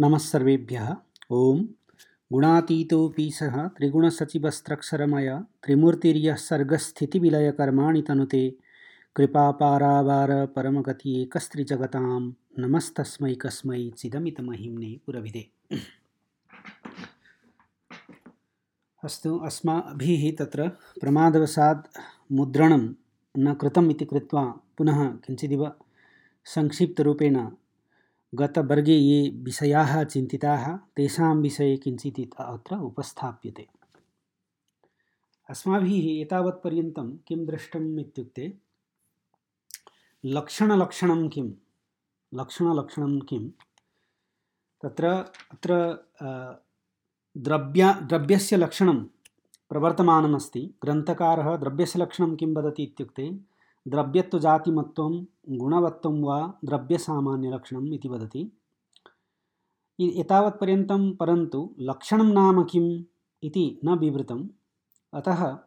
नमस्सर्वेभ्यः ॐ गुणातीतोऽपि सः त्रिगुणसचिवस्त्रक्षरमय त्रिमूर्तिर्यः सर्गस्थितिविलयकर्माणि तनुते, कृपापारावार परमगति नमस्तस्मै कस्मै चिदमितमहिम्ने पुरविदे। अस्तु, अस्माभिः तत्र प्रमादवशात् मुद्रणं न कृतम् कृत्वा पुनः किञ्चिदिव संक्षिप्तरूपेण गतवर्गे ये विषयाः चिन्तिताः, तेषां विषये किञ्चित् अत्र उपस्थाप्यते। अस्माभिः एतावत्पर्यन्तं किं दृष्टम् इत्युक्ते, लक्षणलक्षणं किं? लक्षणलक्षणं किं? तत्र, अत्र द्रव्य, द्रव्यस्य लक्षणं प्रवर्तमानमस्ति। ग्रन्थकारः द्रव्यस्य लक्षणं किं वदति इत्युक्ते द्रव्यत्वजातिमत्वं गुणवत्वं वा द्रव्यसामान्यलक्षणम् इति वदति। एतावत्पर्यन्तं परन्तु लक्षणं नाम किम् इति न विवृतम् अतः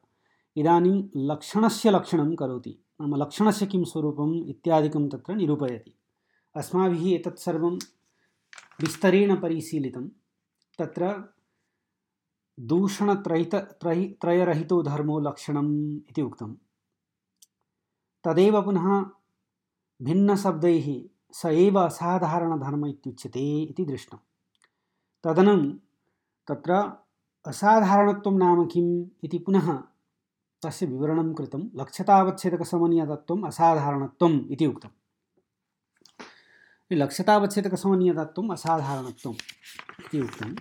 इदानीं लक्षणस्य लक्षणं करोति। नाम लक्षणस्य किं स्वरूपम् इत्यादिकं तत्र निरूपयति। अस्माभिः एतत् सर्वं विस्तरेण परिशीलितं। तत्र दूषणत्रयित त्रयि त्रयरहितो धर्मो लक्षणम् इति उक्तं तदेव पुनः भिन्नशब्दैः स एव असाधारणधर्म इत्युच्यते इति दृष्टं तदनं तत्र असाधारणत्वं नाम किम् इति पुनः तस्य विवरणं कृतं। लक्ष्यतावच्छेदकसमनीयतत्वम् असाधारणत्वम् इति उक्तं लक्ष्यतावच्छेदकसमनीयतत्वम् असाधारणत्वम् इति उक्तं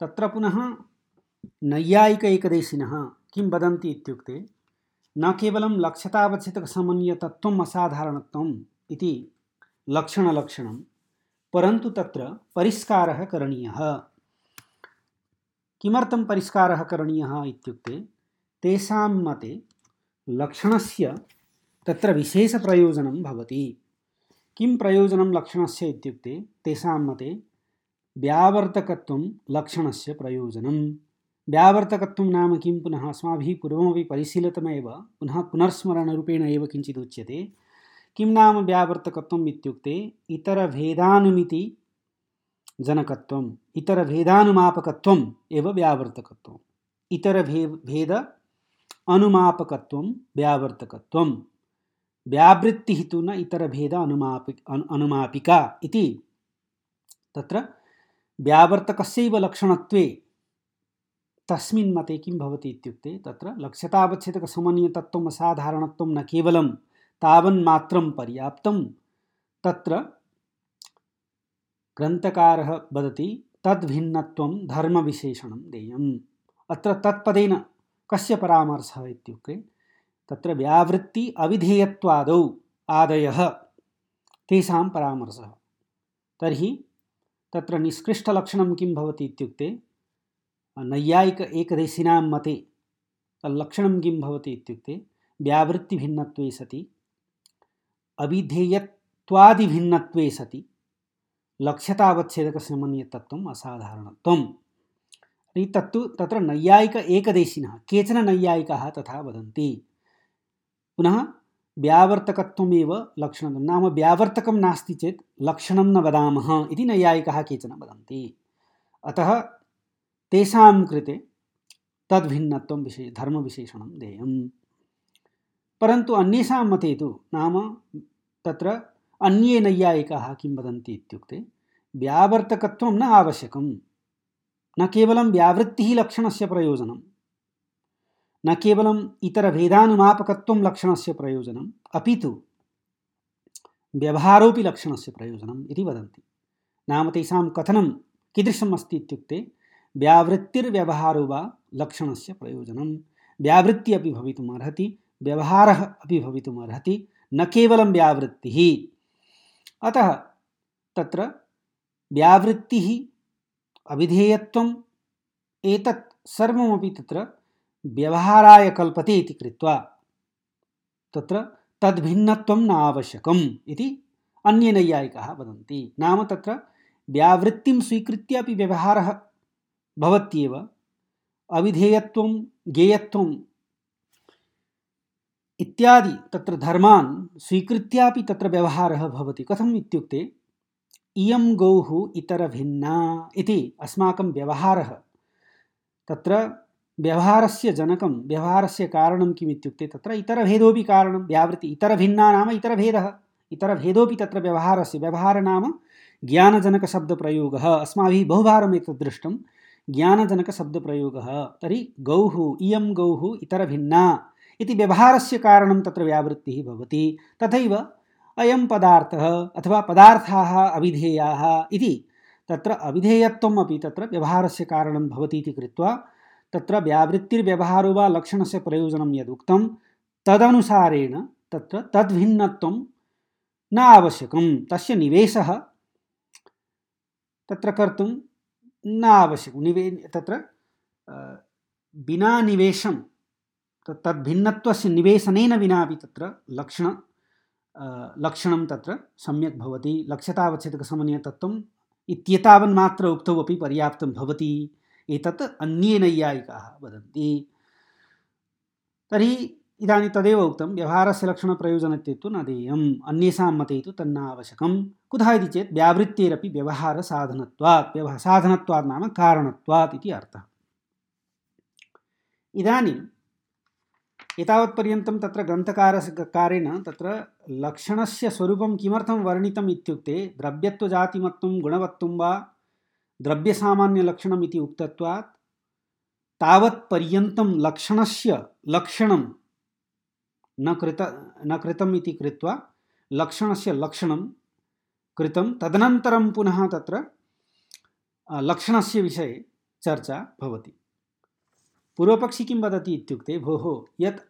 तत्र पुनः नैयायिक एकदेशिनः किं वदन्ति इत्युक्ते न केवलं लक्ष्यतावच्छेदकसमन्वयतत्त्वम् असाधारणत्वम् इति लक्षणलक्षणं परन्तु तत्र परिष्कारः करणीयः। किमर्थं परिष्कारः करणीयः इत्युक्ते, तेषां मते लक्षणस्य तत्र विशेषप्रयोजनं भवति। किं प्रयोजनं लक्षणस्य इत्युक्ते, तेषां मते व्यावर्तकत्वं लक्षणस्य प्रयोजनं व्यावर्तकत्वं नाम किं? पुनः अस्माभिः पूर्वमपि परिशीलितमेव, पुनः पुनर्स्मरणरूपेण एव किञ्चित् उच्यते। किं नाम व्यावर्तकत्वम् इत्युक्ते? इतरभेदानुमिति जनकत्वम्, इतरभेदानुमापकत्वम् एव व्यावर्तकत्वम्। इतरभे, भेद अनुमापकत्वं व्यावर्तकत्वं व्यावृत्तिः तु न इतरभेद अनुमापि अनुमापिका इति। तत्र व्यावर्तकस्यैव लक्षणत्वे तस्मिन् मते किं भवति इत्युक्ते तत्र लक्ष्यतावच्छेदकसमन्वयतत्त्वम् असाधारणत्वं न केवलं तावन्मात्रं पर्याप्तं, तत्र ग्रन्थकारः वदति तद्भिन्नत्वं धर्मविशेषणं देयम्। अत्र तत्पदेन कस्य परामर्शः इत्युक्ते तत्र व्यावृत्ति अविधेयत्वादौ आदयः तेषां परामर्शः। तर्हि तत्र निष्कृष्टलक्षणं किं भवति इत्युक्ते नैयायिक एकदेशिनां मते लक्षणं किं भवति इत्युक्ते, व्यावृत्तिभिन्नत्वे सति अविधेयत्वादिभिन्नत्वे सति लक्ष्यतावच्छेदकसमन्वयतत्त्वम् असाधारणत्वम्। तत्तु, तत्र नैयायिक एकदेशिनः, केचन नैयायिकाः तथा वदन्ति। पुनः व्यावर्तकत्वमेव लक्षणं, नाम व्यावर्तकं नास्ति चेत् लक्षणं न वदामः इति नैयायिकाः केचन वदन्ति। अतः तेषां कृते तद्भिन्नत्वं विशे, धर्मविशेषणं देयम्। परन्तु अन्येषां मते तु नाम तत्र अन्ये नैयायिकाः किं वदन्ति इत्युक्ते व्यावर्तकत्वं न आवश्यकं न केवलं व्यावृत्तिः लक्षणस्य प्रयोजनं न केवलम् इतरभेदानुमापकत्वं लक्षणस्य प्रयोजनम्। अपि तु व्यवहारोपि लक्षणस्य प्रयोजनम् इति वदन्ति। नाम तेषां कथनं कीदृशम् अस्ति इत्युक्ते व्यावृत्तिर्व्यवहारो वा लक्षणस्य प्रयोजनं व्यावृत्ति अपि भवितुम् अर्हति व्यवहारः अपि भवितुम् अर्हति न केवलं व्यावृत्तिः। अतः तत्र व्यावृत्तिः, अविधेयत्वम्, एतत् सर्वमपि तत्र व्यवहाराय कल्पते इति कृत्वा तत्र तद्भिन्नत्वं न आवश्यकम् इति अन्ये नैयायिकाः वदन्ति। नाम तत्र व्यावृत्तिं स्वीकृत्य व्यवहारः भवत्येव। अविधेयत्वं गेयत्वम् इत्यादि तत्र धर्मान् स्वीकृत्यापि तत्र व्यवहारः भवति। कथम् इत्युक्ते? इयं गौः इतरभिन्ना इति अस्माकं व्यवहारः। तत्र व्यवहारस्य जनकं, व्यवहारस्य कारणं किम् इत्युक्ते? तत्र इतरभेदोपि कारणं व्यावृत्ति इतरभिन्ना नाम इतरभेदः। इतरभेदोपि तत्र व्यवहारस्य व्यवहार नाम ज्ञानजनकशब्दप्रयोगः। अस्माभिः बहुवारम् एतत् दृष्टं ज्ञानजनकशब्दप्रयोगः। तर्हि गौः, इयं गौः इतरभिन्ना इति व्यवहारस्य कारणं तत्र व्यावृत्तिः भवति। तथैव अयं पदार्थः अथवा पदार्थाः अविधेयाः इति तत्र अविधेयत्वम् अपि तत्र व्यवहारस्य कारणं भवति इति कृत्वा तत्र व्यावृत्तिर्व्यवहारो वा लक्षणस्य प्रयोजनं तदनुसारेण तत्र तद्भिन्नत्वं न आवश्यकं तस्य निवेशः तत्र कर्तुं न आवश्यकं निवे, तत्र विना निवेशं तद्भिन्नत्वस्य निवेशनेन विनापि तत्र लक्षण लक्षणं तत्र सम्यक् भवति। लक्ष्यतावच्छेदकसमन्वयतत्त्वम् इत्येतावन्मात्र उक्तौ अपि पर्याप्तं भवति। एतत् अन्ये नैयायिकाः वदन्ति। तर्हि इदानीं तदेव उक्तं व्यवहारस्य लक्षणप्रयोजनत्वेतु न देयम्, अन्येषां मते तु तन्न आवश्यकं कुतः इति चेत् व्यावृत्तेरपि व्यवहारसाधनत्वात् व्यवहार साधनत्वात् नाम कारणत्वात् इति अर्थः। इदानीं एतावत्पर्यन्तं तत्र ग्रन्थकारकारेण तत्र लक्षणस्य स्वरूपं किमर्थं वर्णितम् इत्युक्ते, द्रव्यत्वजातिमत्वं, गुणवत्वं वा द्रव्यसामान्यलक्षणम् इति उक्तत्वात्, तावत्पर्यन्तं लक्षणस्य लक्षणं न कृत, न कृतम् इति कृत्वा लक्षणस्य लक्षणं कृतं। तदनन्तरं पुनः तत्र लक्षणस्य विषये चर्चा भवति। पूर्वपक्षी किं वदति इत्युक्ते, भोः, यत्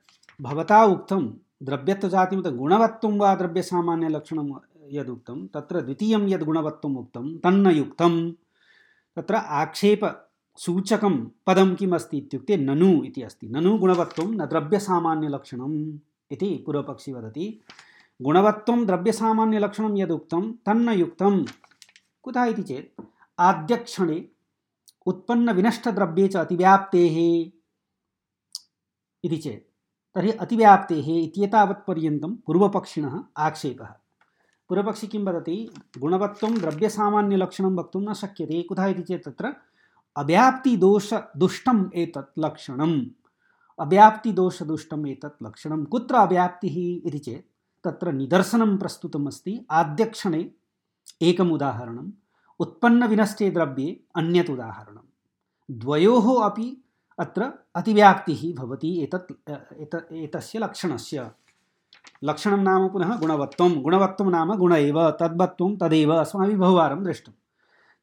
भवता उक्तं द्रव्यत्वजातिमत गुणवत्वं वा द्रव्यसामान्यलक्षणं यदुक्तं तत्र द्वितीयं यद् गुणवत्वम् उक्तं तन्न युक्तं तत्र आक्षेपसूचकं पदं किम् इत्युक्ते ननु इति अस्ति। ननु गुणवत्वं, न द्रव्यसामान्यलक्षणम् इति पूर्वपक्षी वदति। गुणवत्वं द्रव्यसामान्यलक्षणं यदुक्तं तन्न युक्तं कुतः इति चेत्, आद्यक्षणे उत्पन्नविनष्टद्रव्ये च अतिव्याप्तेः इति चेत्। तर्हि अतिव्याप्तेः इत्येतावत्पर्यन्तं पूर्वपक्षिणः आक्षेपः। पूर्वपक्षी किं वदति? गुणवत्वं द्रव्यसामान्यलक्षणं वक्तुं न शक्यते, कुतः इति चेत् तत्र अव्याप्तिदोषदुष्टम् एतत् लक्षणम्। अव्याप्तिदोषदुष्टम् एतत् लक्षणं कुत्र अव्याप्तिः इति चेत् तत्र निदर्शनं प्रस्तुतमस्ति। आद्यक्षणे एकम् उदाहरणम्, उत्पन्नविनष्टे द्रव्ये अन्यत् उदाहरणं द्वयोः अपि अत्र अतिव्याप्तिः भवति एतत् एतस्य लक्षणस्य। लक्षणं नाम पुनः गुणवत्वं गुणवत्वं नाम गुण एव तद्वत्वं तदेव अस्माभिः बहुवारं दृष्टं।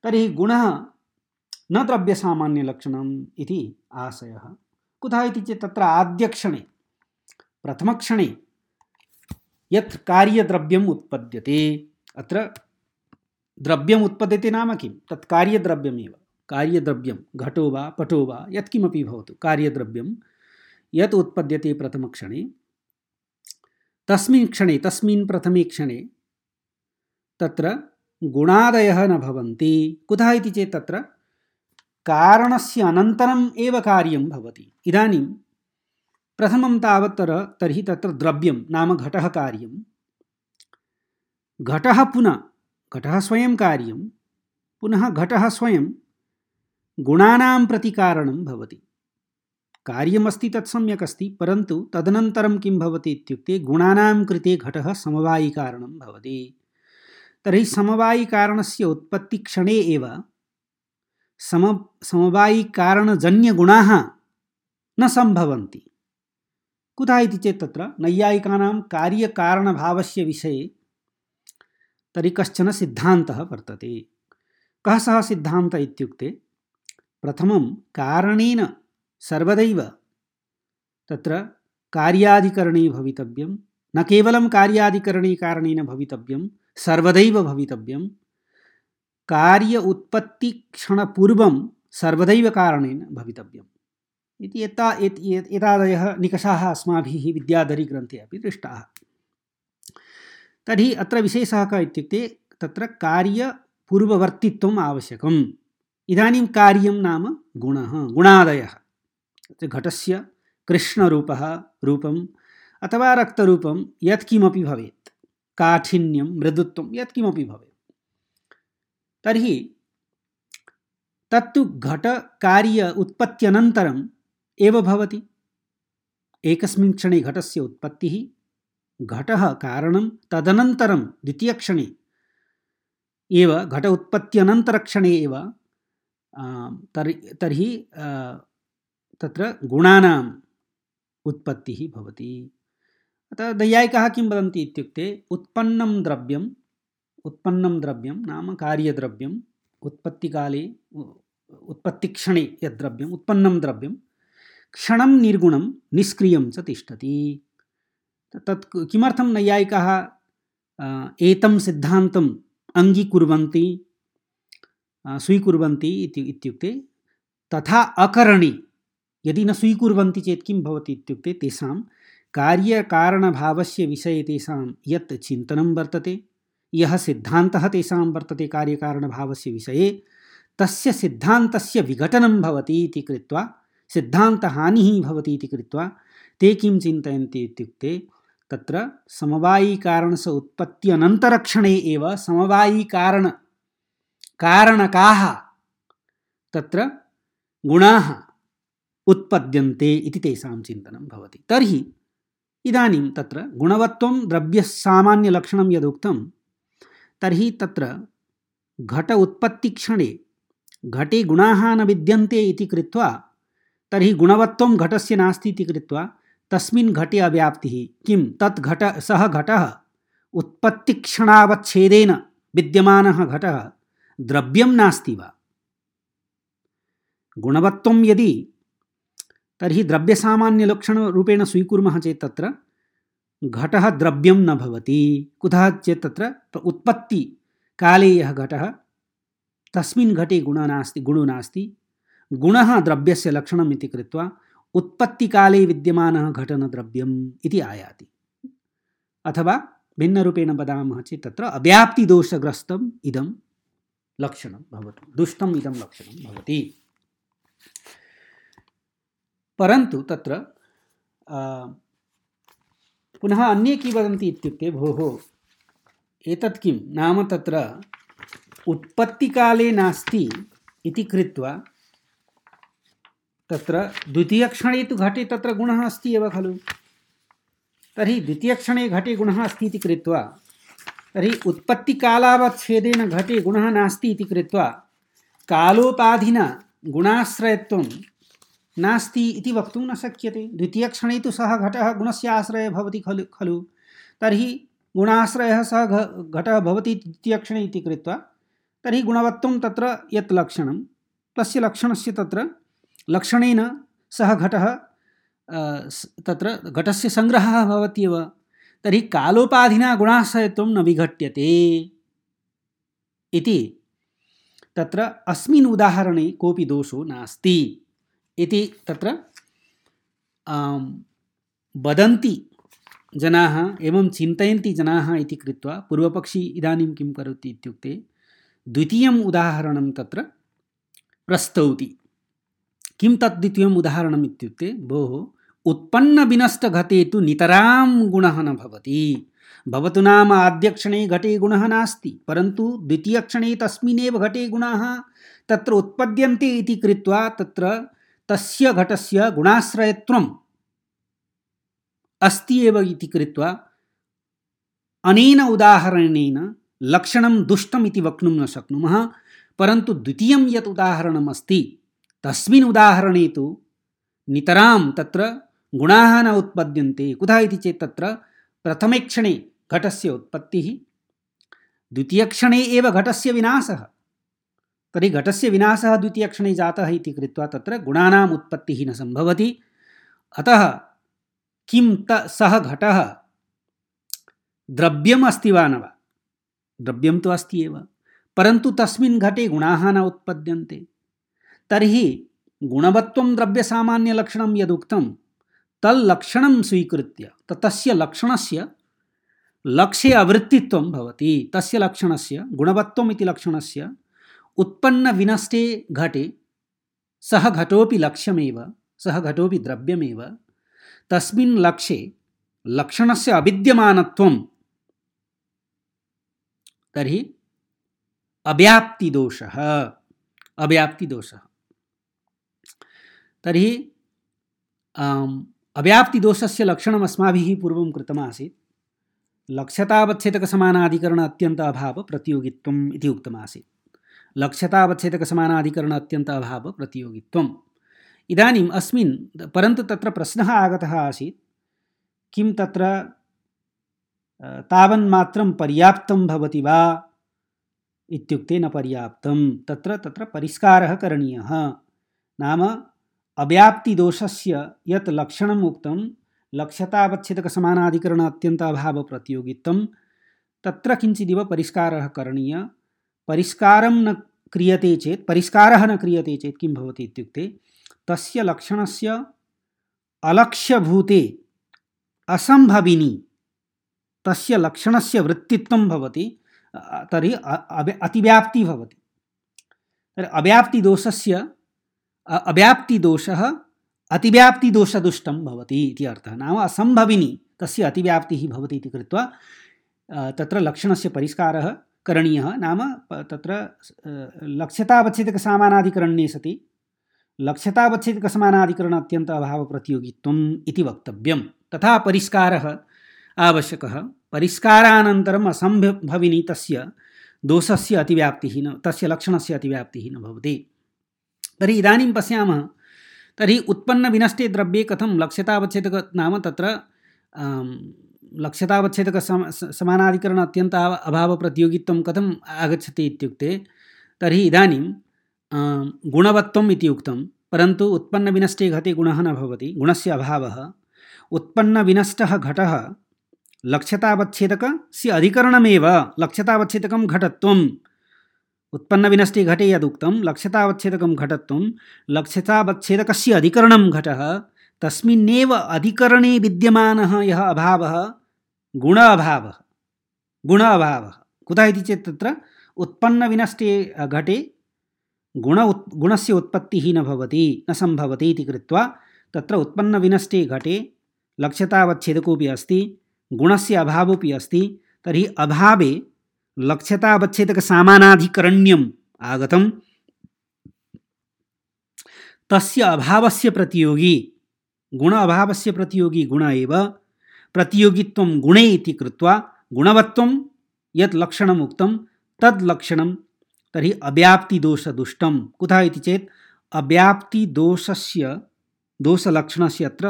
तर्हि गुणः न द्रव्यसामान्यलक्षणम् इति आशयः। कुतः इति चेत् तत्र आद्यक्षणे, प्रथमक्षणे यत् कार्यद्रव्यम् उत्पद्यते। अत्र द्रव्यम् उत्पद्यते नाम किं? तत् कार्यद्रव्यमेव कार्यद्रव्यं घटो वा पटो वा यत्किमपि भवतु। कार्यद्रव्यं यत् उत्पद्यते प्रथमक्षणे, तस्मिन् क्षणे, तस्मिन् प्रथमे क्षणे तत्र गुणादयः न भवन्ति। कुतः इति चेत् तत्र कारणस्य अनन्तरम् एव कार्यं भवति। इदानीं प्रथमं तावत् तर्हि तत्र द्रव्यं, नाम घटः कार्यं। घटः पुनः, घटः स्वयं कार्यं, पुनः घटः स्वयं गुणानां प्रति कारणं भवति। कार्यमस्ति तत् सम्यक् अस्ति परन्तु तदनन्तरं किं भवति इत्युक्ते गुणानां कृते घटः समवायिकारणं भवति। तर्हि समवायिकारणस्य उत्पत्तिक्षणे एव सम, समवायिकारणजन्यगुणाः न सम्भवन्ति। कुतः इति चेत् तत्र नैयायिकानां कार्यकारणभावस्य विषये तर्हि कश्चन सिद्धान्तः वर्तते। कः सः सिद्धान्तः इत्युक्ते, प्रथमं कारणेन सर्वदैव तत्र कार्याधिकरणे भवितव्यं, न केवलं कार्याधिकरणे कारणेन भवितव्यं, सर्वदैव भवितव्यं कार्य उत्पत्तिक्षणपूर्वं सर्वदैव कारणेन भवितव्यम्। इति एता एतादयः निकषाः अस्माभिः विद्याधरीग्रन्थे अपि दृष्टाः। तर्हि अत्र विशेषः कः इत्युक्ते, तत्र कार्यपूर्ववर्तित्वम् आवश्यकम्। इदानीं कार्यं नाम गुणः, गुणादयः। घटस्य कृष्णरूपः रूपम् अथवा रक्तरूपं यत्किमपि भवेत्। काठिन्यं, मृदुत्वं यत्किमपि भवेत्। तर्हि तत्तु घटकार्य उत्पत्त्यनन्तरम् एव भवति। एकस्मिन् क्षणे घटस्य उत्पत्तिः, घटः कारणं तदनन्तरं द्वितीयक्षणे एव, घट उत्पत्त्यनन्तरक्षणे एव तर्हि तर्हि तत्र गुणानाम् उत्पत्तिः भवति। अतः दैयायिकाः किं वदन्ति इत्युक्ते, उत्पन्नं द्रव्यम् उत्पन्नं द्रव्यं नाम कार्यद्रव्यम्, उत्पत्तिकाले उत्पत्तिक्षणे यद्द्रव्यम्, उत्पन्नं द्रव्यं क्षणं निर्गुणं, निष्क्रियं च तिष्ठति। तत् किमर्थं नैयायिकाः एतं सिद्धान्तम् अङ्गीकुर्वन्ति स्वीकुर्वन्ति इति, इत्युक्ते तथा अकरणे यदि न स्वीकुर्वन्ति चेत् किं भवति इत्युक्ते तेषां कार्यकारणभावस्य विषये तेषां यत् चिन्तनं वर्तते यः सिद्धान्तः तेषां वर्तते कार्यकारणभावस्य विषये। तस्य सिद्धान्तस्य विघटनं भवति इति कृत्वा, सिद्धान्तहानिः भवति इति कृत्वा, ते किं चिन्तयन्ति इत्युक्ते, तत्र समवायीकारणस्य उत्पत्त्यनन्तरक्षणे एव समवायीकारण तत्र गुणाः उत्पद्यन्ते इति तेषां चिन्तनं भवति। तर्हि इदानीं तत्र गुणवत्वं द्रव्यसामान्यलक्षणं यदुक्तं तर्हि तत्र घट उत्पत्तिक्षणे घटे गुणाः न विद्यन्ते इति कृत्वा, तर्हि गुणवत्वं घटस्य नास्ति इति कृत्वा, तस्मिन् घटे अव्याप्तिः। किं? तत् घट, सः घटः? उत्पत्तिक्षणावच्छेदेन विद्यमानः घटः? द्रव्यं नास्ति वा? यदि, तर्हि द्रव्यसामान्यलक्षणरूपेण स्वीकुर्मः चेत् तत्र घटः द्रव्यं न भवति। कुतः चेत् तत्र उत्पत्तिकाले यः घटः, तस्मिन् घटे गुणः नास्ति, गुणो नास्ति। गुणः द्रव्यस्य लक्षणम् इति कृत्वा उत्पत्तिकाले विद्यमानः घटनद्रव्यम् इति आयाति। अथवा भिन्नरूपेण वदामः चेत् तत्र अव्याप्तिदोषग्रस्तम् इदं लक्षणं भवति। दुष्टम् इदं लक्षणं भवति। परन्तु तत्र पुनः अन्ये किं वदन्ति इत्युक्ते भोः, एतत् किं? नाम तत्र उत्पत्तिकाले नास्ति इति कृत्वा तत्र द्वितीयक्षणे तु घटे तत्र गुणः अस्ति एव खलु। तर्हि द्वितीयक्षणे घटे गुणः अस्ति इति कृत्वा, तर्हि उत्पत्तिकालावच्छेदेन घटे गुणः नास्ति इति कृत्वा, कालोपाधिना गुणाश्रयत्वं नास्ति इति वक्तुं न शक्यते। द्वितीयक्षणे तु सः घटः गुणस्य आश्रयः भवति खलु खलु। तर्हि गुणाश्रयः सः घटः भवति द्वितीयक्षणे इति कृत्वा, तर्हि गुणवत्वं तत्र यत् लक्षणं, तस्य लक्षणस्य तत्र लक्षणेन सः घटः तत्र घटस्य सङ्ग्रहः भवत्येव। तर्हि कालोपाधिना गुणाश्रयत्वं न विघट्यते। इति। तत्र अस्मिन् उदाहरणे कोऽपि दोषो नास्ति। इति तत्र वदन्ति जनाः, एवं चिन्तयन्ति जनाः इति कृत्वा, पूर्वपक्षी इदानीं किं करोति इत्युक्ते, द्वितीयम् उदाहरणं तत्र प्रस्तौति। किं तद् द्वितीयम् उदाहरणम् इत्युक्ते, भोः, उत्पन्नविनष्टघटे तु नितरां गुणः न भवति। भवतु नाम आद्यक्षणे घटे गुणः नास्ति, परन्तु द्वितीयक्षणे तस्मिन्नेव घटे गुणाः तत्र उत्पद्यन्ते इति कृत्वा तत्र तस्य घटस्य गुणाश्रयत्वम् अस्ति एव इति कृत्वा अनेन उदाहरणेन लक्षणं दुष्टम् इति वक्तुं न शक्नुमः परन्तु द्वितीयं यत् उदाहरणम् अस्ति तस्मिन् उदाहरणे तु नितरां तत्र गुणाः न उत्पद्यन्ते। कुतः इति चेत् तत्र प्रथमे क्षणे घटस्य उत्पत्तिः द्वितीयक्षणे एव घटस्य विनाशः तर्हि घटस्य विनाशः द्वितीयक्षणे जातः इति कृत्वा तत्र गुणानाम् उत्पत्तिः न सम्भवति। अतः किं त सः घटः? द्रव्यम् वा न वा? द्रव्यं तु अस्ति एव। परन्तु तस्मिन् घटे गुणाः न उत्पद्यन्ते। तर्हि गुणवत्वं द्रव्यसामान्यलक्षणं यदुक्तं, तल्लक्षणं स्वीकृत्य तस्य लक्षणस्य लक्ष्ये अवृत्तित्वं भवति। तस्य लक्षणस्य गुणवत्वम् लक्षणस्य उत्पन्नविनष्टे घटे, सः घटोपि लक्ष्यमेव, सः घटोपि द्रव्यमेव। तस्मिन् लक्ष्ये लक्षणस्य अविद्यमानत्वं तर्हि अव्याप्तिदोषः अव्याप्तिदोषः। तर्हि अव्याप्तिदोषस्य लक्षणम् अस्माभिः पूर्वं कृतमासीत्। लक्ष्यतावच्छेदकसमानाधिकरण अत्यन्त अभाव प्रतियोगित्वम् इति उक्तमासीत्। लक्ष्यतावच्छेदकसमानाधिकरण अत्यन्त अभाव प्रतियोगित्वम्। इदानीम् अस्मिन्, परन्तु तत्र प्रश्नः आगतः आसीत्, किं तत्र तावन्मात्रं पर्याप्तं भवति वा इत्युक्ते न पर्याप्तं। तत्र तत्र परिष्कारः करणीयः। नाम अव्याप्तिदोषस्य यत् लक्षणम् उक्तं लक्ष्यतावच्छेदकसमानाधिकरण अत्यन्ताभावप्रतियोगित्वं तत्र किञ्चिदिव परिष्कारः करणीयः। परिष्कारं न क्रियते चेत्, परिष्कारः न क्रियते चेत् किं भवति इत्युक्ते, तस्य लक्षणस्य अलक्ष्यभूते, असम्भविनी, तस्य लक्षणस्य वृत्तित्वं भवति तर्हि अतिव्याप्तिः भवति। तर्हि अव्याप्तिदोषस्य अव्याप्तिदोषः अतिव्याप्तिदोषदुष्टं भवति इति अर्थः। नाम असम्भविनी, तस्य अतिव्याप्तिः भवति इति कृत्वा तत्र लक्षणस्य परिष्कारः करणीयः नाम तत्र लक्ष्यतावच्छेदकसामानाधिकरण्ये सति। लक्ष्यतावच्छेदकसमानाधिकरण अत्यन्त अभावप्रतियोगित्वम् इति वक्तव्यं तथा परिष्कारः आवश्यकः। परिष्कारानन्तरम् असम्भविनी तस्य दोषस्य अतिव्याप्तिः न, तस्य लक्षणस्य अतिव्याप्तिः न भवति। तर्हि इदानीं पश्यामः, तर्हि उत्पन्नविनष्टे द्रव्ये कथं लक्ष्यतावच्छेदक नाम तत्र लक्ष्यतावच्छेदक सम समानाधिकरण अत्यन्त अभावप्रतियोगित्वं कथम् आगच्छति इत्युक्ते, तर्हि इदानीं गुणवत्वम् इति उक्तं, परन्तु उत्पन्नविनष्टे घटे गुणः न भवति, गुणस्य अभावः। उत्पन्नविनष्टः घटः लक्ष्यतावच्छेदकस्य अधिकरणमेव लक्ष्यतावच्छेदकं घटत्वं उत्पन्नविनष्टे घटे यदुक्तं लक्ष्यतावच्छेदकं घटत्वं लक्ष्यतावच्छेदकस्य अधिकरणं घटः, तस्मिन्नेव अधिकरणे विद्यमानः यः अभावः गुण अभावः गुण अभावः कुतः इति चेत् तत्र उत्पन्नविनष्टे घटे गुण उत्, गुणस्य उत्पत्तिः न भवति, न सम्भवति इति कृत्वा तत्र उत्पन्नविनष्टे घटे अस्ति, गुणस्य अभावोऽपि अस्ति, तर्हि अभावे लक्ष्यतावच्छेदकसामानाधिकरण्यम् आगतं तस्य अभावस्य प्रतियोगी, गुण अभावस्य प्रतियोगी गुण एव प्रतियोगित्वं गुणे इति कृत्वा गुणवत्वं यत् लक्षणम् उक्तं, तद् लक्षणं तर्हि अव्याप्तिदोषदुष्टं। कुतः इति चेत् अव्याप्तिदोषस्य, दोषलक्षणस्य अत्र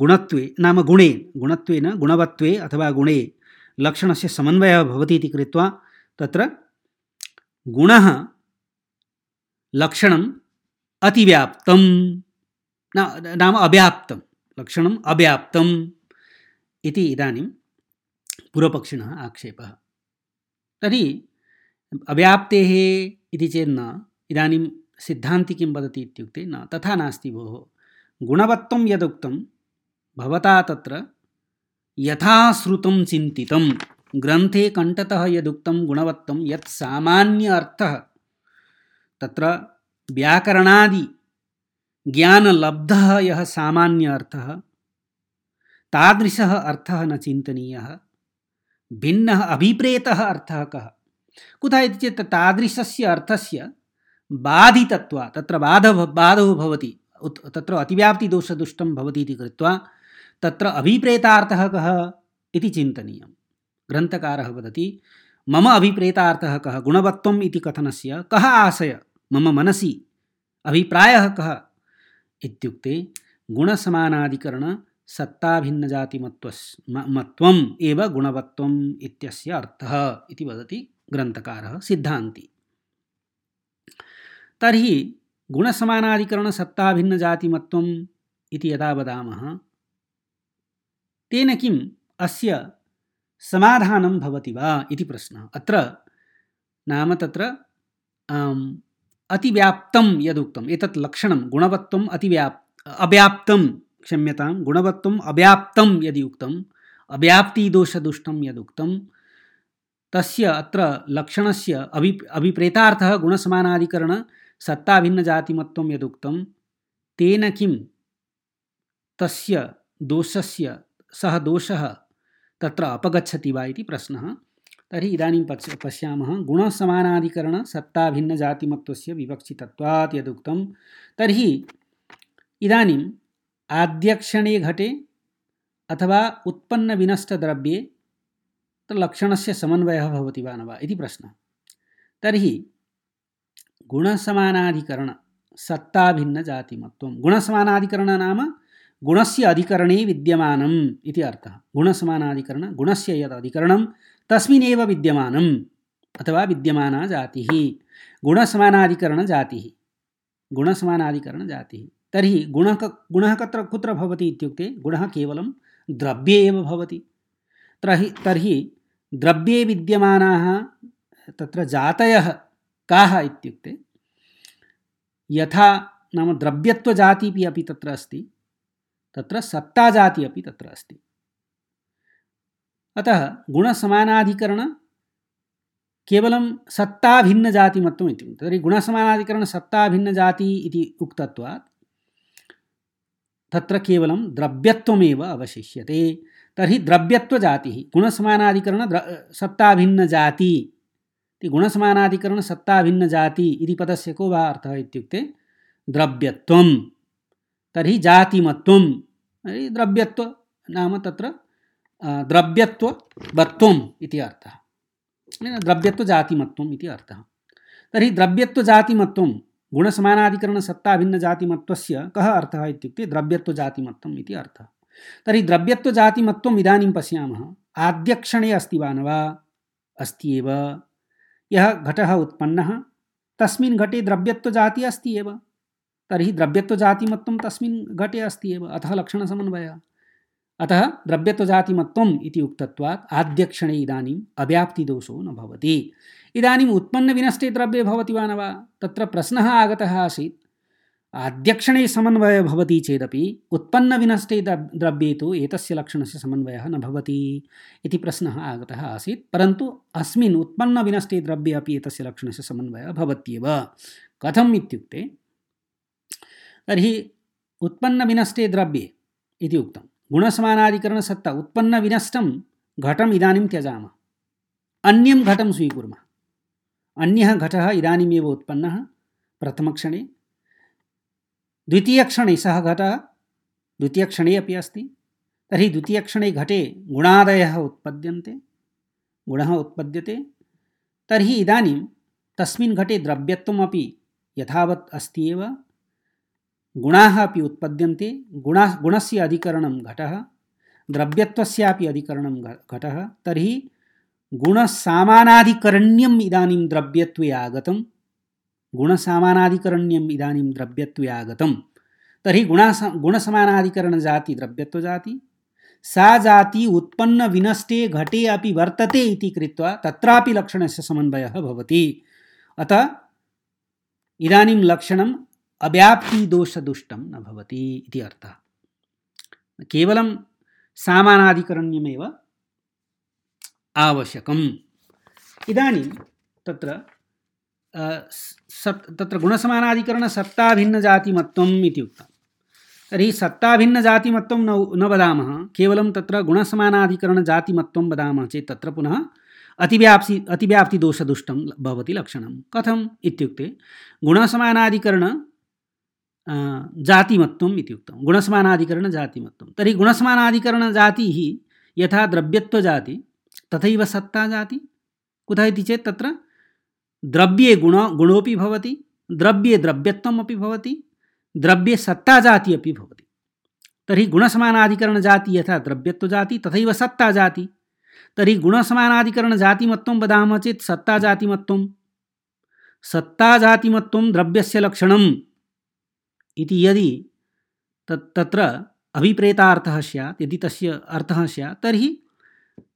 गुणत्वे, नाम गुणे, गुणत्वेन गुणवत्वे अथवा गुणे लक्षणस्य समन्वयः भवति इति कृत्वा तत्र गुणः लक्षणम् अतिव्याप्तं नाम अव्याप्तं लक्षणम् अव्याप्तम्। इति इदानीं पूर्वपक्षिणः आक्षेपः। तर्हि अव्याप्तेः इति चेन्न इदानीं सिद्धान्ति किं वदति इत्युक्ते न, तथा नास्ति भोः। गुणवत्वं यदुक्तं, भवता तत्र यथा श्रुतं चिन्तितं। ग्रन्थे कण्ठतः यदुक्तं गुणवत्तं यत् सामान्य अर्थः। तत्र व्याकरणादि ज्ञानलब्धः यः सामान्य अर्थः तादृशः अर्थः न चिन्तनीयः, भिन्नः अभिप्रेतः अर्थः कः? कुतः इति चेत् तादृशस्य अर्थस्य बाधितत्वा, तत्र बाध बाधो भवति तत्र अतिव्याप्तिदोषदुष्टं भवति इति कृत्वा, तत्र अभिप्रेतार्थः कः इति चिन्तनीयं। ग्रन्थकारः वदति, मम अभिप्रेतार्थः कः गुणवत्वम् इति कथनस्य कः आशय? मम मनसि अभिप्रायः कः? इत्युक्ते, गुणसमानाधिकरण सत्ताभिन्नजातिमत्वस् मत्वम् एव गुणवत्वम् इत्यस्य अर्थः इति वदति ग्रन्थकारः सिद्धान्ति। तर्हि गुणसमानाधिकरणसत्ताभिन्नजातिमत्वम् इति यदा वदामः, तेन किम् अस्य समाधानं भवति वा इति प्रश्नः। अत्र नाम तत्र अतिव्याप्तं यदुक्तम्। एतत् लक्षणं गुणवत्वम् अतिव्याप् अव्याप्तं क्षम्यतां गुणवत्वम् अव्याप्तं यदि उक्तम्, अव्याप्तिदोषदुष्टं यदुक्तं तस्य अत्र लक्षणस्य अभि, अभिप्रेतार्थः गुणसमानाधिकरण, सत्ताभिन्नजातिमत्वं यदुक्तं तेन किं? तस्य दोषस्य, सः दोषः तत्र अपगच्छति वा इति प्रश्नः। तर्हि इदानीं पश्य पश्यामः। गुणसमानाधिकरणसत्ताभिन्नजातिमत्वस्य विवक्षितत्वात् यदुक्तं तर्हि इदानीम् आद्यक्षणे घटे अथवा उत्पन्नविनष्टद्रव्ये लक्षणस्य समन्वयः भवति वा न वा इति प्रश्नः। तर्हि गुणसमानाधिकरण सत्ताभिन्नजातिमत्वं। गुणसमानाधिकरण नाम गुणस्य अधिकरणे विद्यमानम् इति अर्थः। गुणसमानाधिकरण गुणस्य यद् अधिकरणं तस्मिन्नेव विद्यमानम् अथवा विद्यमाना जातिः। गुणसमानाधिकरणजातिः गुणसमानाधिकरणजातिः तर्हि गुणः गुणः कत्र, कुत्र भवति इत्युक्ते गुणः केवलं द्रव्ये एव भवति। तर्हि तर्हि द्रव्ये विद्यमानाः, तत्र जातयः काः इत्युक्ते, यथा नाम द्रव्यत्वजातिः अपि तत्र अस्ति, तत्र सत्ताजाति अपि तत्र अस्ति। अतः गुणसमानाधिकरण केवलं सत्ताभिन्नजातिमत्वम् इति तर्हि गुणसमानाधिकरणसत्ताभिन्नजाति इति उक्तत्वात् तत्र केवलं द्रव्यत्वमेव अवशिष्यते। तर्हि द्रव्यत्वजातिः, गुणसमानाधिकरण द्र, सत्ताभिन्नजाति। इति गुणसमानाधिकरणसत्ताभिन्नजाति इति पदस्य को वा अर्थः इत्युक्ते द्रव्यत्वं तर्हि जातिमत्वं द्रव्यत्व नाम तत्र द्रव्यत्ववत्वम् इति अर्थः। द्रव्यत्वजातिमत्वम् इति अर्थः। तर्हि द्रव्यत्वजातिमत्वं गुणसमानाधिकरणसत्ताभिन्नजातिमत्वस्य कः अर्थः इत्युक्ते द्रव्यत्वजातिमत्वम् इति अर्थः। तर्हि द्रव्यत्वजातिमत्वम् इदानीं पश्यामः। आद्यक्षणे अस्ति वा न वा? अस्ति एव। यः घटः उत्पन्नः, तस्मिन् घटे द्रव्यत्वजाति अस्ति एव। तर्हि द्रव्यत्वजातिमत्वं तस्मिन् घटे अस्ति एव। अतः लक्षणसमन्वयः। अतः द्रव्यत्वजातिमत्वम् इति उक्तत्वात् आद्यक्षणे इदानीम् अव्याप्तिदोषो न भवति। इदानीम् उत्पन्नविनष्टे द्रव्ये भवति वा न वा? तत्र प्रश्नः आगतः आसीत्। आद्यक्षणे समन्वयः भवति चेदपि उत्पन्नविनष्टे द्रव्ये तु एतस्य लक्षणस्य समन्वयः न भवति इति प्रश्नः आगतः आसीत्। परन्तु अस्मिन् उत्पन्नविनष्टे द्रव्ये अपि एतस्य लक्षणस्य समन्वयः भवत्येव। कथम् इत्युक्ते? तर्हि उत्पन्नविनष्टे द्रव्ये इति उक्तं गुणसमानाधिकरणसत्ता, उत्पन्नविनष्टं घटम् इदानीं त्यजामः। अन्यं घटं स्वीकुर्मः। अन्यः घटः इदानीमेव उत्पन्नः, प्रथमक्षणे। द्वितीयक्षणे सः घटः, द्वितीयक्षणे अपि अस्ति। तर्हि द्वितीयक्षणे घटे गुणादयः उत्पद्यन्ते, गुणः उत्पद्यते। तर्हि इदानीं तस्मिन् घटे यथावत् अस्ति एव। गुणाः अपि उत्पद्यन्ते, गुणा, गुणस्य अधिकरणं घटः, द्रव्यत्वस्यापि अधिकरणं घटः, तर्हि गुणसामानाधिकरण्यम् इदानीं द्रव्यत्वे आगतं गुणसामानाधिकरण्यम् इदानीं द्रव्यत्वे आगतं तर्हि गुणस, गुणसमानाधिकरणजाति द्रव्यत्वजाति। सा जाति उत्पन्नविनष्टे घटे अपि वर्तते इति कृत्वा तत्रापि लक्षणस्य समन्वयः भवति। अतः इदानीं अव्याप्तिदोषदुष्टं न भवति इति अर्थः। केवलं सामानाधिकरण्यमेव आवश्यकम्। इदानीं तत्र सत् तत्र गुणसमानाधिकरणसत्ताभिन्नजातिमत्वम् इति उक्तं। तर्हि सत्ताभिन्नजातिमत्वं न न वदामः, केवलं तत्र गुणसमानाधिकरणजातिमत्वं वदामः चेत् तत्र पुनः अतिव्याप्ति अतिव्याप्तिदोषदुष्टं भवति लक्षणं। कथम् इत्युक्ते जातिमत्वम् इति उक्तं। गुणसमानाधिकरणजातिमत्वं तर्हि गुणसमानाधिकरणजातिः यथा द्रव्यत्वजाति, तथैव सत्ता जाति कुतः इति चेत् तत्र द्रव्ये गुण गुणोपि भवति, द्रव्ये द्रव्यत्वम् अपि भवति, द्रव्ये सत्ता जाति अपि भवति। तर्हि गुणसमानाधिकरणजाति यथा द्रव्यत्वजाति, तथैव सत्ता जाति तर्हि गुणसमानाधिकरणजातिमत्वं वदामः चेत् सत्ताजातिमत्वं सत्ताजातिमत्वं द्रव्यस्य लक्षणम्। इति यदि तत्, तत्र अभिप्रेतार्थः स्यात्, यदि तस्य अर्थः स्यात्, तर्हि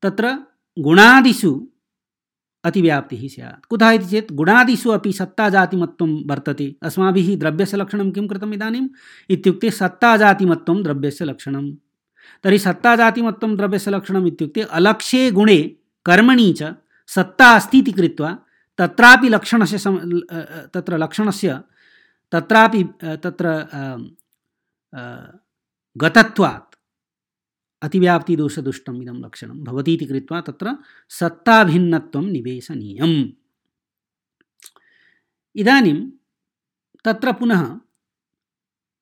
तत्र गुणादिषु अतिव्याप्तिः स्यात्। कुतः इति चेत् गुणादिषु अपि सत्ताजातिमत्वं वर्तते। अस्माभिः द्रव्यस्य लक्षणं किं कृतम् इदानीम् इत्युक्ते सत्ताजातिमत्वं द्रव्यस्य लक्षणं तर्हि सत्ताजातिमत्वं द्रव्यस्य लक्षणम् इत्युक्ते अलक्ष्ये गुणे कर्मणि च सत्ता अस्ति इति कृत्वा तत्रापि लक्षणस्य सम तत्र लक्षणस्य तत्रापि तत्र गतत्वात् अतिव्याप्तिदोषदुष्टम् इदं लक्षणं भवति इति कृत्वा तत्र सत्ताभिन्नत्वं निवेशनीयम्। इदानीं तत्र पुनः,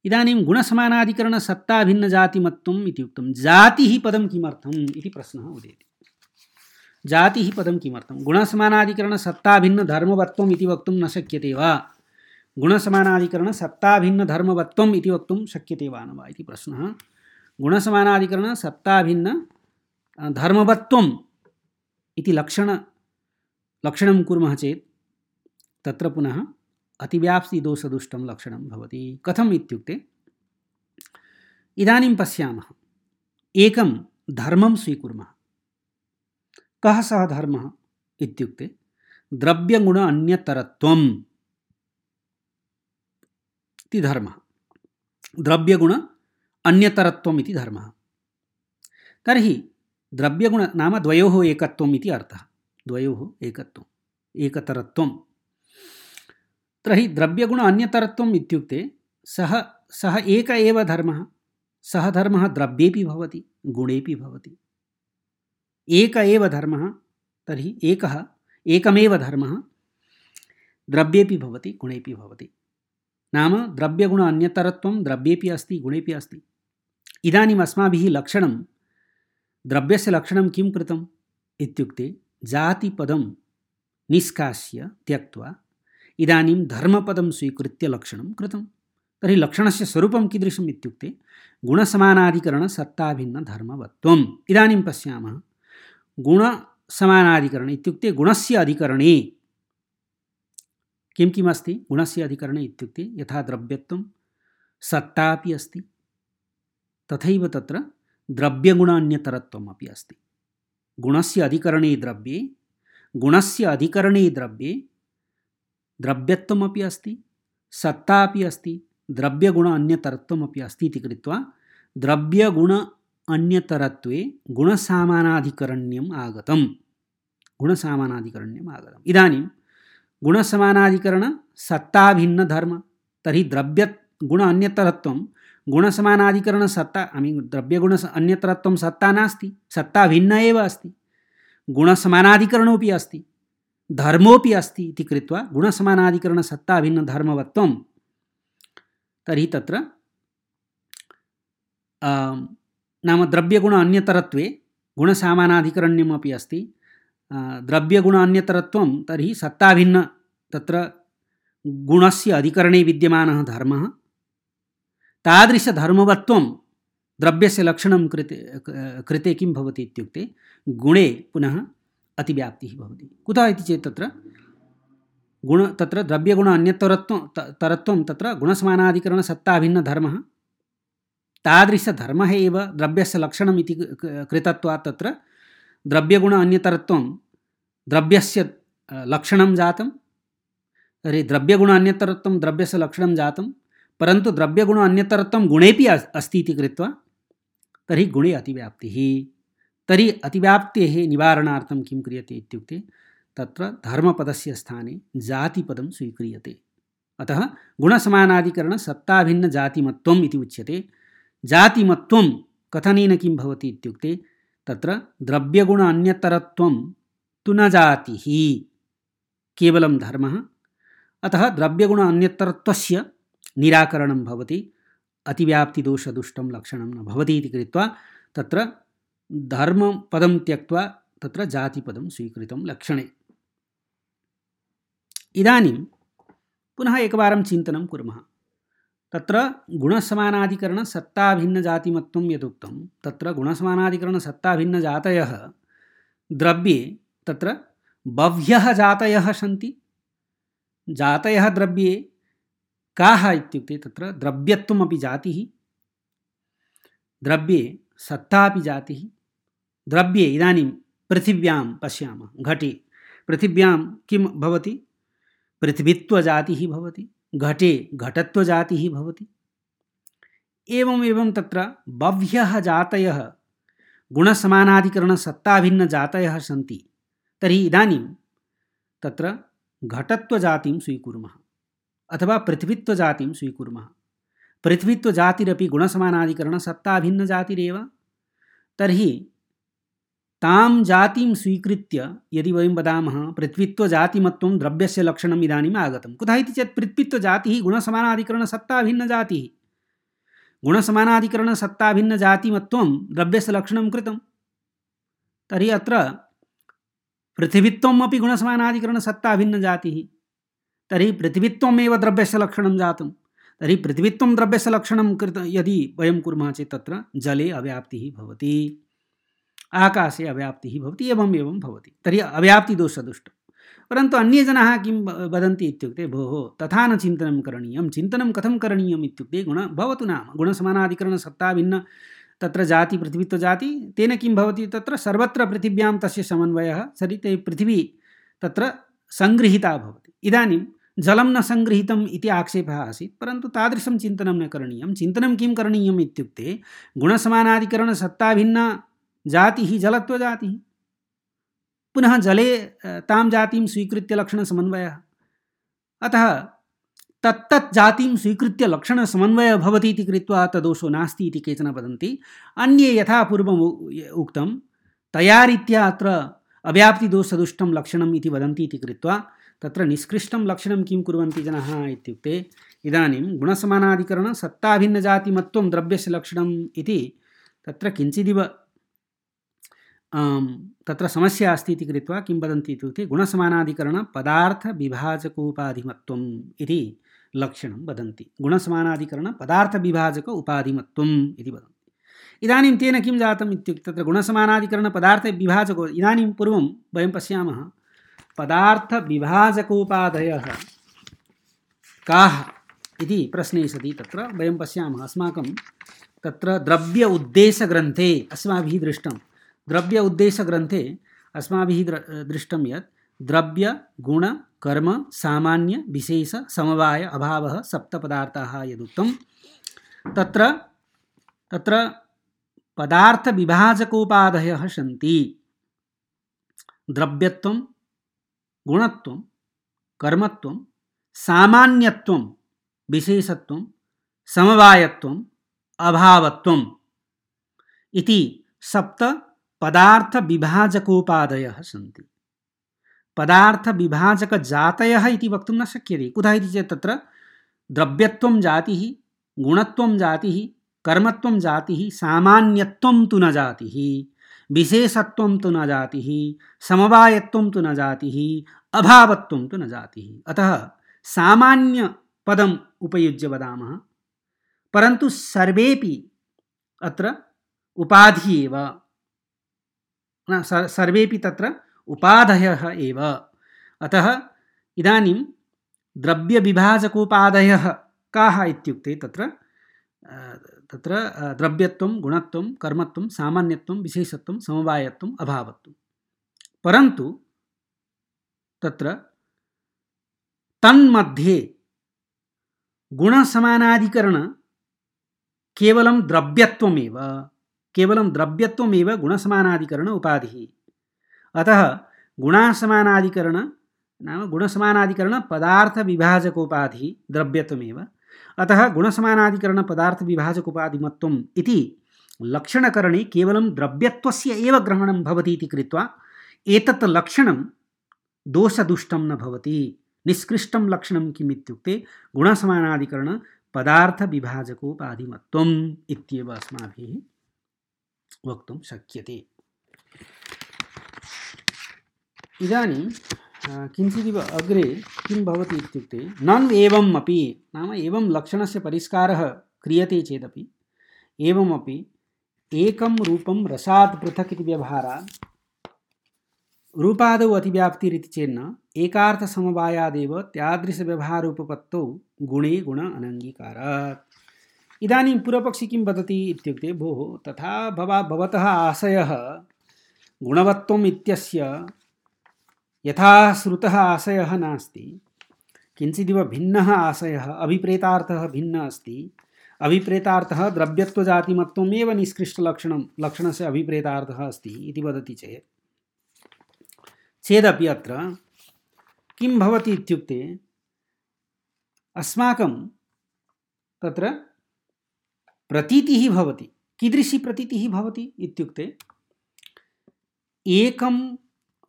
इदानीं गुणसमानाधिकरणसत्ताभिन्नजातिमत्वम् इति उक्तं, जातिः पदं किमर्थम् इति प्रश्नः उदेति। जातिः पदं किमर्थं गुणसमानाधिकरणसत्ताभिन्नधर्मवत्वम् इति वक्तुं न शक्यते वा? गुणसमानाधिकरणसत्ताभिन्नधर्मवत्वम् इति वक्तुं शक्यते वा न वा इति प्रश्नः। गुणसमानाधिकरणसत्ताभिन्नधर्मवत्वम् इति लक्षण, लक्षणं कुर्मः चेत् तत्र पुनः अतिव्याप्तिदोषदुष्टं लक्षणं भवति। कथम् इत्युक्ते? इदानीं पश्यामः। एकं धर्मं स्वीकुर्मः। कः सः धर्मः इत्युक्ते? द्रव्यगुण अन्यतरत्वम्। इति धर्मः। द्रव्यगुण अन्यतरत्वम् इति धर्मः। तर्हि द्रव्यगुण नाम द्वयोः एकत्वम् इति अर्थः। द्वयोः एकत्वम् एकतरत्वं तर्हि द्रव्यगुण अन्यतरत्वम् इत्युक्ते सः सः एक एव धर्मः। सः धर्मः द्रव्येपि भवति गुणेपि भवति। एक एव धर्मः, तर्हि एकः, एकमेव धर्मः। द्रव्येपि भवति गुणेपि भवति। नाम द्रव्यगुण अन्यतरत्वं द्रव्येपि अस्ति गुणेपि अस्ति। इदानीम् अस्माभिः लक्षणं, द्रव्यस्य लक्षणं किं कृतम् इत्युक्ते जातिपदं निष्कास्य त्यक्त्वा इदानीं धर्मपदं स्वीकृत्य लक्षणं कृतं। तर्हि लक्षणस्य स्वरूपं कीदृशम् इत्युक्ते गुणसमानाधिकरणसत्ताभिन्नधर्मवत्वम् इदानीं पश्यामः। गुणसमानाधिकरण इत्युक्ते गुणस्य अधिकरणे किं किम् अस्ति? गुणस्य अधिकरणे इत्युक्ते यथा द्रव्यत्वं सत्ता अपि अस्ति। तथैव तत्र द्रव्यगुणान्यतरत्वम् अस्ति। गुणस्य अधिकरणे द्रव्ये, गुणस्य अधिकरणे द्रव्ये द्रव्यत्वमपि अस्ति सत्ता अपि अस्ति द्रव्यगुण अन्यतरत्वमपि अस्ति इति कृत्वा द्रव्यगुण अन्यतरत्वे गुणसामानाधिकरण्यम् आगतम्। गुणसामानाधिकरण्यम् आगतम्। इदानीं गुणसमानाधिकरणसत्ताभिन्नधर्म तर्हि द्रव्य गुण अन्यतरत्वं गुणसमानाधिकरणसत्ता ऐ मीन् द्रव्यगुण अन्यतरत्वं सत्ता नास्ति, सत्ता भिन्न एव अस्ति। गुणसमानाधिकरणोपि अस्ति धर्मोपि अस्ति इति कृत्वा गुणसमानाधिकरणसत्ताभिन्नधर्मवत्वं तर्हि तत्र नाम द्रव्यगुण अन्यतरत्वे गुणसामानाधिकरण्यमपि अस्ति। द्रव्यगुण अन्यतरत्वं तर्हि सत्ताभिन्न, तत्र गुणस्य अधिकरणे विद्यमानः धर्मः। तादृशधर्मवत्वं द्रव्यस्य लक्षणं कृते कृते किं भवति इत्युक्ते, गुणे पुनः अतिव्याप्तिः भवति। कुतः इति चेत् तत्र गुण, तत्र द्रव्यगुण अन्यतरत्वं तरत्वं तत्र गुणसमानाधिकरणसत्ताभिन्नधर्मः। तादृशधर्मः एव द्रव्यस्य लक्षणम् इति कृतत्वात् तत्र द्रव्यगुण अन्यतरत्वं, द्रव्यस्य लक्षणं जातं। तर्हि द्रव्यगुण अन्यतरत्वं, द्रव्यस्य लक्षणं जातं। परन्तु द्रव्यगुण अन्यतरत्वं गुणेपि अस्ति इति कृत्वा, तर्हि गुणे अतिव्याप्तिः। तर्हि अतिव्याप्तेः निवारणार्थं किं क्रियते इत्युक्ते, तत्र धर्मपदस्य स्थाने जातिपदं स्वीक्रियते। अतः गुणसमानाधिकरणसत्ताभिन्नजातिमत्वम् इति उच्यते। जातिमत्वं कथनेन किं भवति इत्युक्ते तत्र द्रव्यगुण अन्यतरत्वं तु न जातिः। केवलं धर्मः। अतः द्रव्यगुण अन्यतरत्वस्य निराकरणं भवति। अतिव्याप्तिदोषदुष्टं लक्षणं न भवति इति कृत्वा तत्र धर्मपदं त्यक्त्वा तत्र जातिपदं स्वीकृतं लक्षणे। इदानीं पुनः एकवारं चिन्तनं कुर्मः। तत्र गुणसमानाधिकरणसत्ताभिन्नजातिमत्वं यदुक्तं, तत्र गुणसमानाधिकरणसत्ताभिन्नजातयः द्रव्ये तत्र बह्व्यः जातयः सन्ति। जातयः द्रव्ये काः इत्युक्ते तत्र द्रव्यत्वमपि जातिः, द्रव्ये सत्ता अपि जातिः, द्रव्ये इदानीं पृथिव्यां पश्यामः, घटे, पृथिव्यां किं भवति? पृथिवीत्वजातिः भवति। घटे घटत्वजातिः भवति। एवम् एवं तत्र बह्व्यः जातयः, गुणसमानाधिकरणसत्ताभिन्नजातयः सन्ति। तर्हि इदानीं तत्र घटत्वजातिं स्वीकुर्मः अथवा पृथ्वीत्वजातिं स्वीकुर्मः। पृथ्वीत्वजातिरपि गुणसमानाधिकरणसत्ताभिन्नजातिरेव। तर्हि तां जातिं स्वीकृत्य यदि वयं वदामः पृथ्वीत्वजातिमत्वं द्रव्यस्य लक्षणम् इदानीम् आगतं। कुतः इति चेत् पृथ्वीत्वजातिः गुणसमानाधिकरणसत्ताभिन्नजातिः। गुणसमानाधिकरणसत्ताभिन्नजातिमत्वं द्रव्यस्य लक्षणं कृतं। तर्हि अत्र पृथिवीत्वम् अपि गुणसमानाधिकरणसत्ताभिन्नजातिः। तर्हि पृथिवीत्वमेव द्रव्यस्य लक्षणं जातं। तर्हि पृथिवीत्वं द्रव्यस्य लक्षणं कृत यदि वयं कुर्मः चेत् तत्र जले अव्याप्तिः भवति। आकाशे अव्याप्तिः भवति, एवम्, एवं भवति। तर्हि अव्याप्तिदोषदुष्टं परन्तु अन्ये जनाः किं वदन्ति इत्युक्ते, भोः, तथा न चिन्तनं करणीयं। चिन्तनं कथं करणीयम् इत्युक्ते, गुण, भवतु नाम। गुणसमानाधिकरणसत्ताभिन्न, तत्र जाति, पृथ्वीत्वजाति, तेन किं भवति तत्र, सर्वत्र पृथिव्यां तस्य समन्वयः सरि ते पृथिवी तत्र सङ्गृहीता भवति। इदानीं जलं न सङ्गृहीतम् इति आक्षेपः आसीत्, परन्तु तादृशं चिन्तनं न करणीयं। चिन्तनं किं करणीयम् इत्युक्ते, गुणसमानाधिकरणसत्ताभिन्ना जातिः जलत्वजातिः पुनः जले तां जातिं स्वीकृत्य लक्षणसमन्वयः अतः तत्तत् जातिं स्वीकृत्य लक्षणसमन्वयः भवति इति कृत्वा तदोषो नास्ति इति केचन वदन्ति। अन्ये यथा पूर्वम् उक्तं तया रीत्या अत्र अव्याप्तिदोषदुष्टं लक्षणम् इति वदन्ति इति कृत्वा तत्र निष्कृष्टं लक्षणं किं कुर्वन्ति जनाः इत्युक्ते इदानीं गुणसमानाधिकरणसत्ताभिन्नजातिमत्वं द्रव्यस्य लक्षणम् इति तत्र किञ्चिदिव तत्र समस्या अस्ति इति कृत्वा किं वदन्ति इत्युक्ते गुणसमानाधिकरणपदार्थविभाजकोपाधिमत्वम् इति लक्षणं वदन्ति। गुणसमानाधिकरणपदार्थविभाजक उपाधिमत्वम् इति वदन्ति। इदानीं तेन किं जातम् इत्युक्ते तत्र गुणसमानाधिकरणपदार्थविभाजको इदानीं पूर्वं वयं पश्यामः पदार्थविभाजकोपाधयः काः इति प्रश्ने सति तत्र वयं पश्यामः। अस्माकं तत्र द्रव्य उद्देशग्रन्थे अस्माभिः दृष्टं द्रव्य उद्देशग्रन्थे अस्माभिः दृष्टं यत् द्रव्य, गुण, कर्म, सामान्य, विशेष, समवाय, अभावः, सप्तपदार्थाः यदुक्तं तत्र तत्र पदार्थविभाजकोपाधयः सन्ति। द्रव्यत्वं, गुणत्वं, कर्मत्वं, सामान्यत्वं, विशेषत्वं समवायत्वम् अभावत्वम् इति सप्त पदार्थविभाजकोपादयः सन्ति। पदार्थविभाजकजातयः इति वक्तुं न शक्यते। कुतः इति चेत् तत्र द्रव्यत्वं जातिः, गुणत्वं जातिः, कर्मत्वं जातिः, सामान्यत्वं तु न जातिः, विशेषत्वं तु न जातिः, समवायत्वं न जातिः, अभावत्वं तु न जातिः। अतः सामान्यपदम् उपयुज्य वदामः। परन्तु सर्वेपि अत्र उपाधि सर्वेपि तत्र उपाधयः अतः इदानीं द्रव्यविभाजकोपाधयः काः इत्युक्ते तत्र तत्र द्रव्यत्वं, गुणत्वं, कर्मत्वं, सामान्यत्वं, विशेषत्वं समवायत्वम् अभावत्वं। परन्तु तत्र तन्मध्ये गुणसमानाधिकरण केवलं द्रव्यत्वमेव। केवलं द्रव्यत्वमेव गुणसमानाधिकरण उपाधिः। अतः गुणासमानाधिकरण नाम गुणसमानाधिकरण पदार्थविभाजकोपाधिः द्रव्यत्वमेव। अतः गुणसमानाधिकरणपदार्थविभाजकोपाधिमत्वम् इति लक्षणकरणे केवलं द्रव्यत्वस्य एव ग्रहणं भवति इति कृत्वा एतत् लक्षणं दोषदुष्टं न भवति। निष्कृष्टं लक्षणं किम् इत्युक्ते गुणसमानाधिकरणपदार्थविभाजकोपाधिमत्वम् इत्येव अस्माभिः वक्तुं शक्यते। इदानीं किञ्चिदिव अग्रे किं भवति इत्युक्ते, नन् एवम् अपि, नाम एवं लक्षणस्य परिष्कारः क्रियते चेदपि, एवमपि एकं रूपं रसात् पृथक् इति व्यवहारात् रूपादौ अतिव्याप्तिरिति चेन्न, एकार्थसमवायादेव तादृशव्यवहारोपपत्तौ गुणे गुण अनङ्गीकारात्। इदानीं पूर्वपक्षी किं वदति इत्युक्ते, भोः तथा भवा, भवतः आशयः गुणवत्वम् इत्यस्य यथा श्रुतः आशयः नास्ति, किञ्चिदिव भिन्नः आशयः, अभिप्रेतार्थः भिन्नः अस्ति, अभिप्रेतार्थः द्रव्यत्वजातिमत्वमेव निष्कृष्टलक्षणं, लक्षणस्य अभिप्रेतार्थः अस्ति इति वदति चेत्। चेदपि अत्र, किं भवति इत्युक्ते, अस्माकं तत्र प्रतीतिः भवति। कीदृशी प्रतीतिः भवति इत्युक्ते एकं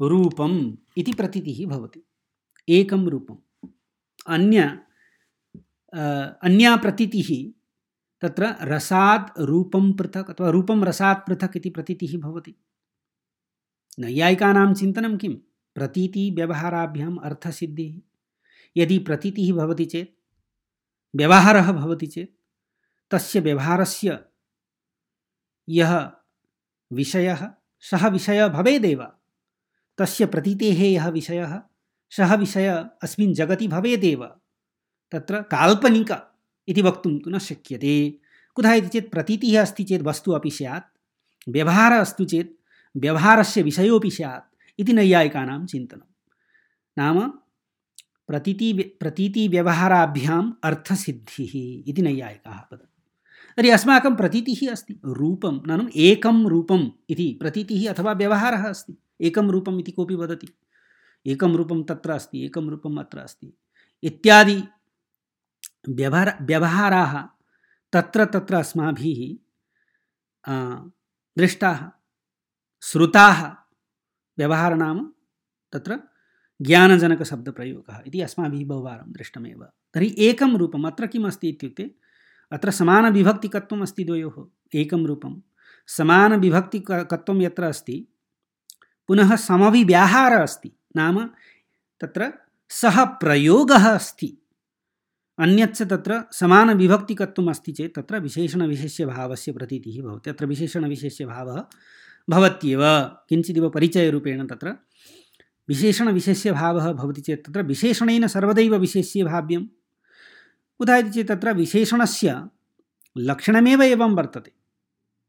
रूपम् इति प्रतीतिः भवति। एकं रूपम्। अन्य अन्या प्रतीतिः तत्र रसात् रूपं पृथक् अथवा रूपं रसात् पृथक् इति प्रतीतिः भवति। नैयायिकानां चिन्तनं किं? प्रतीतिव्यवहाराभ्याम् अर्थसिद्धिः। यदि प्रतीतिः भवति चेत्, व्यवहारः भवति चेत् तस्य व्यवहारस्य यः विषयः, सः विषयः भवेदेव। तस्य प्रतीतेः यः विषयः, सः विषय अस्मिन् जगति भवेदेव। तत्र काल्पनिक इति वक्तुं तु न शक्यते। कुतः इति चेत् प्रतीतिः अस्ति चेत् वस्तु अपि स्यात्, व्यवहारः अस्ति चेत् व्यवहारस्य विषयोपि स्यात् इति नैयायिकानां चिन्तनं नाम प्रतीति प्रतीतिव्यवहाराभ्याम् अर्थसिद्धिः इति नैयायिकाः वदन्ति। तर्हि अस्माकं प्रतीतिः अस्ति, रूपं, नाम एकं रूपम् इति प्रतीतिः अथवा व्यवहारः अस्ति। एकं रूपम् इति कोऽपि वदति। एकं रूपं तत्र अस्ति, एकं रूपम् अत्र अस्ति। इत्यादि व्यवहार, व्यवहाराः तत्र तत्र अस्माभिः दृष्टाः, श्रुताः व्यवहारः नाम तत्र ज्ञानजनकशब्दप्रयोगः इति अस्माभिः बहुवारं दृष्टमेव। तर्हि एकं रूपम् अत्र इत्युक्ते अत्र समानविभक्तिकत्वम् अस्ति द्वयोः, एकं रूपं। समानविभक्तिकत्वं यत्र अस्ति, पुनः समविव्याहारः अस्ति, नाम तत्र सः प्रयोगः अस्ति। अन्यच्च तत्र समानविभक्तिकत्वम् अस्ति चेत् तत्र विशेषणविशेष्यभावस्य प्रतीतिः भवति। अत्र विशेषणविशेष्यभावः भवत्येव, किञ्चिदिव परिचयरूपेण तत्र विशेषणविशेष्यभावः भवति चेत् तत्र विशेषणेन सर्वदैव विशेष्ये भाव्यं कुतः इति चेत् तत्र विशेषणस्य लक्षणमेव एवं वर्तते।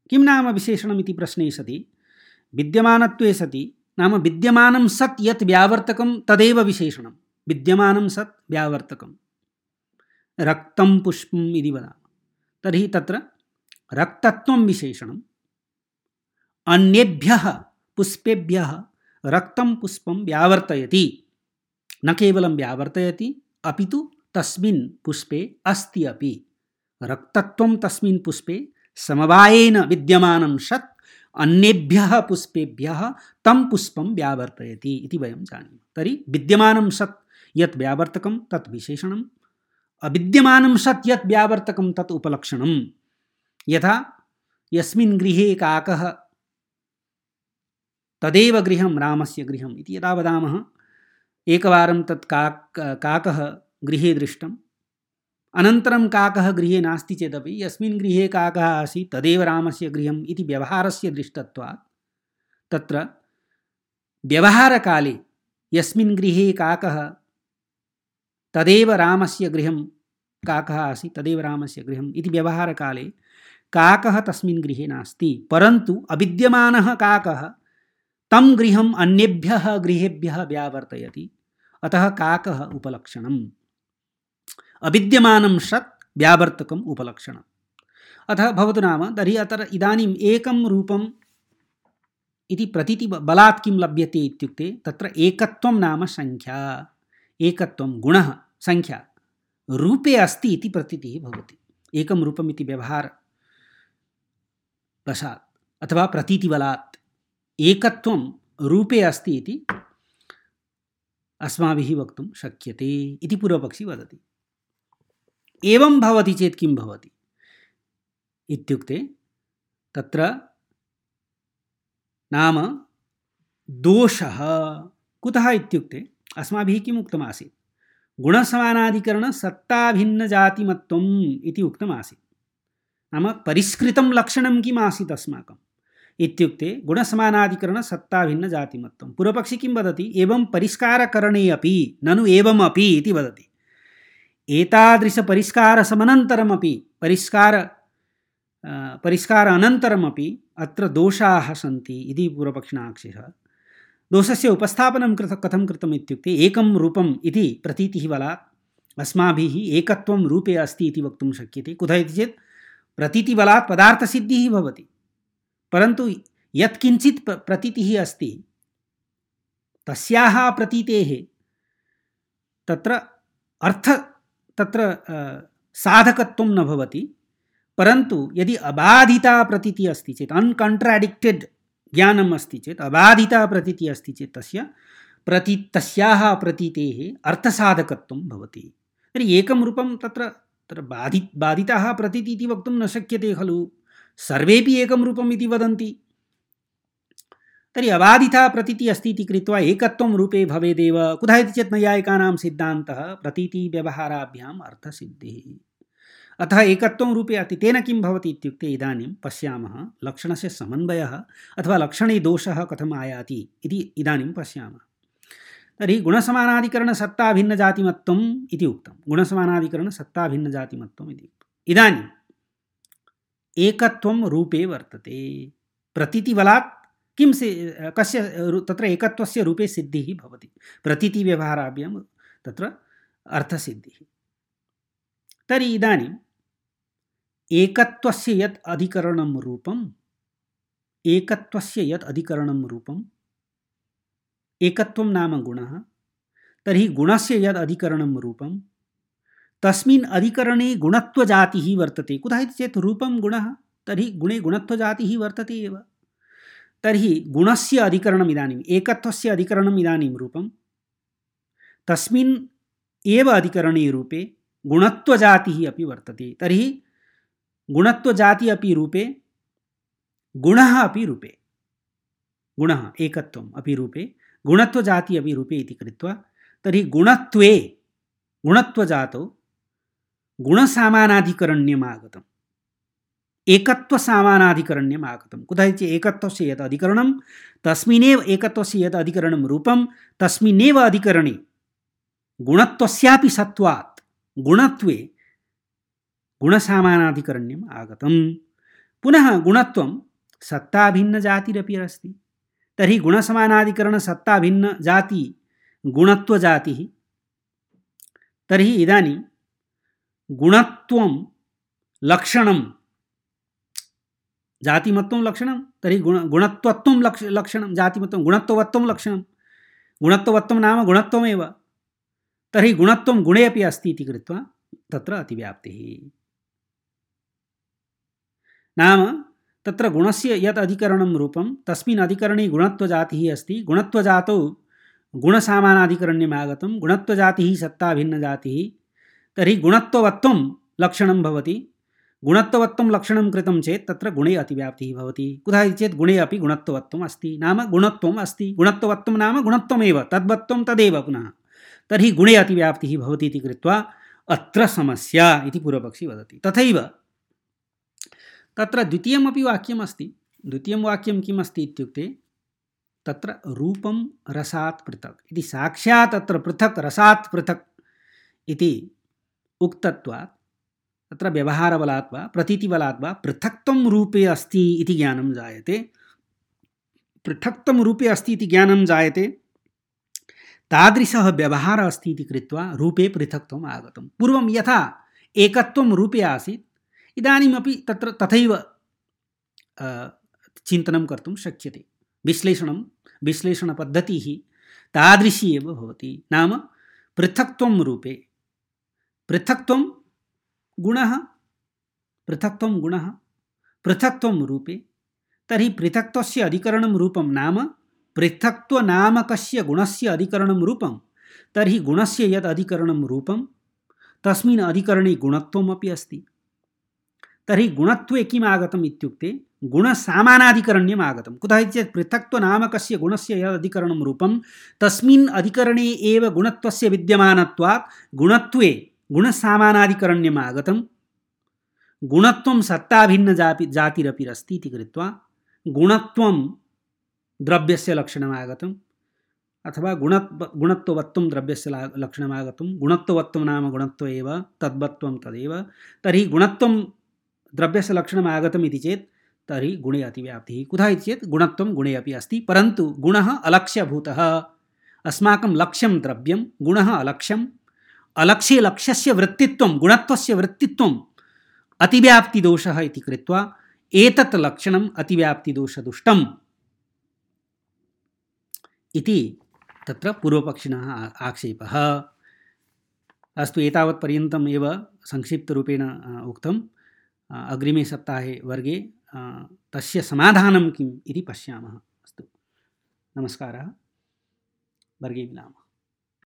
किं नाम विशेषणमिति प्रश्ने सति? विद्यमानत्वे सति। नाम विद्यमानं सत् यत् व्यावर्तकं तदेव विशेषणं। विद्यमानं सत् व्यावर्तकं। रक्तं पुष्पम् इति वदामः। तर्हि तत्र रक्तत्वं विशेषणम्। अन्येभ्यः पुष्पेभ्यः रक्तं पुष्पं व्यावर्तयति। न केवलं व्यावर्तयति अपि तु तस्मिन् पुष्पे अस्ति अपि। रक्तत्वं तस्मिन् पुष्पे समवायेन विद्यमानं सत् अन्येभ्यः पुष्पेभ्यः तं पुष्पं व्यावर्तयति इति वयं जानीमः। तर्हि विद्यमानं सत् यत् व्यावर्तकं तत् विशेषणम्, अविद्यमानं सत् यत् व्यावर्तकं तत् उपलक्षणं यथा यस्मिन् गृहे काकः तदेव गृहं रामस्य गृहम् इति यदा वदामः, एकवारं तत् काक्, काकः गृहे दृष्टम्। अनन्तरं काकः गृहे नास्ति चेदपि, यस्मिन् गृहे काकः आसीत्, तदेव रामस्य गृहम् इति व्यवहारस्य दृष्टत्वात्। तत्र व्यवहारकाले यस्मिन् गृहे काकः, तदेव रामस्य गृहं काकः आसीत्, तदेव रामस्य गृहम् इति व्यवहारकाले काकः तस्मिन् गृहे नास्ति। परन्तु अविद्यमानः काकः तं गृहम् अन्येभ्यः गृहेभ्यः व्यावर्तयति। अतः काकः उपलक्षणम्। अविद्यमानं सत् व्यावर्तकम् उपलक्षणम्। अतः भवतु नाम, तर्हि अत्र इदानीम् एकं रूपम् इति प्रतीति बलात् किं लभ्यते इत्युक्ते तत्र एकत्वं नाम सङ्ख्या एकत्वं गुणः सङ्ख्या रूपे अस्ति इति प्रतीतिः भवति। एकं रूपम् इति व्यवहार वशात् अथवा प्रतीतिबलात् एकत्वं रूपे अस्ति इति अस्माभिः वक्तुं शक्यते इति पूर्वपक्षी वदति। एवं भवति चेत् किं भवति? इत्युक्ते तत्र नाम दोषः कुतः इत्युक्ते? अस्माभिः किम् उक्तमासीत्? गुणसमानाधिकरणसत्ताभिन्नजातिमत्वम् इति उक्तमासीत्। नाम परिष्कृतं लक्षणं किम् आसीत् अस्माकम्? इत्युक्ते गुणसमानाधिकरणसत्ताभिन्नजातिमत्वं पूर्वपक्षी किं वदति? एवं परिष्कारकरणे अपि, ननु एवमपि इति वदति। एतादृशपरिष्कारसमनन्तरमपि, परिष्कार परिष्कार अनन्तरमपि अत्र दोषाः सन्ति इति पूर्वपक्षिणः आक्षेपः दोषस्य उपस्थापनं कृत, कथं कृतम् इत्युक्ते, एकं रूपम् इति प्रतीतिः बलात् अस्माभिः एकत्वं रूपे अस्ति इति वक्तुं शक्यते। कुतः इति चेत्, प्रतीतिबलात् पदार्थसिद्धिः भवति। परन्तु यत्किञ्चित् प्रतीतिः अस्ति, तस्याः प्रतीतेः, तत्र अर्थ तत्र साधकत्वं न भवति, परन्तु यदि अबाधिता प्रतीति अस्ति चेत् अनकंट्राडिक्टेड ज्ञानम् अस्ति चेत्, अबाधिता प्रतीति अस्ति चेत् तस्य प्रति, तस्याः प्रतीतेः अर्थसाधकत्वं भवति। तर्हि एकं रूपं तत्र तत्र बाधि, बाधिताः प्रतीति इति वक्तुं न शक्यते खलु। सर्वेपि एकं रूपम् इति वदन्ति। तर्हि अबाधिता प्रतीति अस्ति इति कृत्वा एकत्वं रूपे भवेदेव। कुतः इति चेत् नैयायिकानां सिद्धान्तः प्रतीतिव्यवहाराभ्याम् अर्थसिद्धिः। अतः एकत्वं रूपे अस्ति तेन किं भवति इत्युक्ते इदानीं पश्यामः लक्षणस्य समन्वयः अथवा लक्षणे दोषः कथम् आयाति इति इदानीं पश्यामः। तर्हि गुणसमानाधिकरणसत्ताभिन्नजातिमत्वम् इति उक्तं। गुणसमानाधिकरणसत्ताभिन्नजातिमत्वम् इति उक्तम्। इदानीम् एकत्वं रूपे वर्तते। प्रतीतिबलात् किं सि, कस्य तत्र एकत्वस्य रूपे सिद्धिः भवति। प्रतीतिव्यवहाराभ्यां तत्र अर्थसिद्धिः। तर्हि इदानीं एकत्वस्य यत् अधिकरणं रूपम्, एकत्वस्य यत् अधिकरणं रूपम्, एकत्वं नाम गुणः, तर्हि गुणस्य यद् अधिकरणं रूपं तस्मिन् अधिकरणे गुणत्वजातिः वर्तते। कुतः इति चेत् रूपं गुणः, तर्हि गुणे गुणत्वजातिः वर्तते एव। तर्हि गुणस्य अधिकरणम् इदानीम्, एकत्वस्य अधिकरणम् इदानीं रूपं, तस्मिन् एव अधिकरणे रूपे गुणत्वजातिः अपि वर्तते, तर्हि गुणत्वजाति अपि रूपे, गुणः अपि रूपे, गुणः, एकत्वम् अपि रूपे, गुणत्वजाति अपि रूपे इति कृत्वा, तर्हि गुणत्वे, गुणत्वजातौ एकत्वसामानाधिकरण्यम् आगतं कुतः चेत् एकत्वस्य यत् अधिकरणं, तस्मिन्नेव एकत्वस्य यत् अधिकरणं रूपं, तस्मिन्नेव अधिकरणे गुणत्वस्यापि सत्त्वात्, गुणत्वे गुणसामानाधिकरण्यम् आगतं पुनः गुणत्वं सत्ताभिन्नजातिरपि अस्ति। तर्हि गुणसमानाधिकरणसत्ताभिन्नजाति गुणत्वजातिः। तर्हि इदानीं गुणत्वं लक्षणं जातिमत्वं लक्षणं, तर्हि गुण, गुणत्वत्वं लक्ष, लक्षणं, जातिमत्वं, गुणत्ववत्वं लक्षणं। गुणत्ववत्वं नाम गुणत्वमेव। तर्हि गुणत्वं गुणे अपि अस्ति इति कृत्वा तत्र अतिव्याप्तिः। नाम तत्र गुणस्य यत् अधिकरणं रूपं, तस्मिन् अधिकरणे गुणत्वजातिः अस्ति। गुणत्वजातौ गुणसामानाधिकरण्यम् आगतं। गुणत्वजातिः सत्ताभिन्नजातिः तर्हि गुणत्ववत्वं लक्षणं भवति। गुणत्ववत्वं लक्षणं कृतं चेत् तत्र गुणे अतिव्याप्तिः भवति। कुतः इति चेत् गुणे अपि गुणत्ववत्वम् अस्ति। नाम गुणत्वम् अस्ति। गुणत्ववत्वं नाम गुणत्वमेव। तद्वत्वं तदेव पुनः। तर्हि गुणे अतिव्याप्तिः भवति इति कृत्वा अत्र समस्या इति पूर्वपक्षी वदति। तथैव तत्र द्वितीयमपि वाक्यमस्ति। द्वितीयं वाक्यं किम् अस्ति इत्युक्ते तत्र रूपं रसात् पृथक्। इति साक्षात् अत्र पृथक्, रसात् पृथक् इति उक्तत्वात् तत्र व्यवहारबलात् वा, प्रतीतिबलात् वा, पृथक्त्वं रूपे अस्ति इति ज्ञानं जायते। पृथक्त्वं रूपे अस्ति इति ज्ञानं जायते। तादृशः व्यवहारः अस्ति इति कृत्वा रूपे पृथक्त्वम् आगतं। पूर्वं यथा एकत्वं रूपे आसीत्, इदानीमपि तत्र तथैव चिन्तनं कर्तुं शक्यते। विश्लेषणं, विश्लेषणपद्धतिः तादृशी एव भवति। नाम पृथक्त्वं रूपे। पृथक्त्वं गुणः, पृथक्त्वं गुणः, पृथक्त्वं रूपे, तर्हि पृथक्त्वस्य अधिकरणं रूपं नाम, पृथक्त्वनामकस्य गुणस्य अधिकरणं रूपं, तर्हि गुणस्य यद् अधिकरणं रूपं, तस्मिन् अधिकरणे गुणत्वमपि अस्ति। तर्हि गुणत्वे किम् आगतम् इत्युक्ते, गुणसामानाधिकरण्यम् आगतं कुतः चेत् पृथक्त्वनामकस्य गुणस्य यद् अधिकरणं रूपं, तस्मिन् अधिकरणे एव गुणत्वस्य गुणसामानाधिकरण्यम् आगतं गुणत्वं सत्ताभिन्नजापि जातिरपि अस्ति इति कृत्वा गुणत्वं द्रव्यस्य लक्षणमागतम् अथवा गुण गुणत्ववत्वं द्रव्यस्य लक्षणमागतं गुणत्ववत्वं नाम गुणत्व एव, तद्वत्वं तदेव। तर्हि गुणत्वं द्रव्यस्य लक्षणम् आगतम् इति चेत् तर्हि गुणे अतिव्याप्तिः कुतः इति चेत् गुणत्वं गुणे अपि अस्ति। परन्तु गुणः अलक्ष्यभूतः। अस्माकं लक्ष्यं द्रव्यं, गुणः अलक्ष्यम्। अलक्ष्ये लक्ष्यस्य वृत्तित्वं, गुणत्वस्य वृत्तित्वम् अतिव्याप्तिदोषः इति कृत्वा एतत् लक्षणम् अतिव्याप्तिदोषदुष्टम् इति तत्र पूर्वपक्षिणः आक्षेपः। अस्तु एतावत्पर्यन्तम् एव संक्षिप्तरूपेण उक्तं। अग्रिमे सप्ताहे वर्गे तस्य समाधानं किम् इति पश्यामः। अस्तु, नमस्कारः। वर्गे मिलामः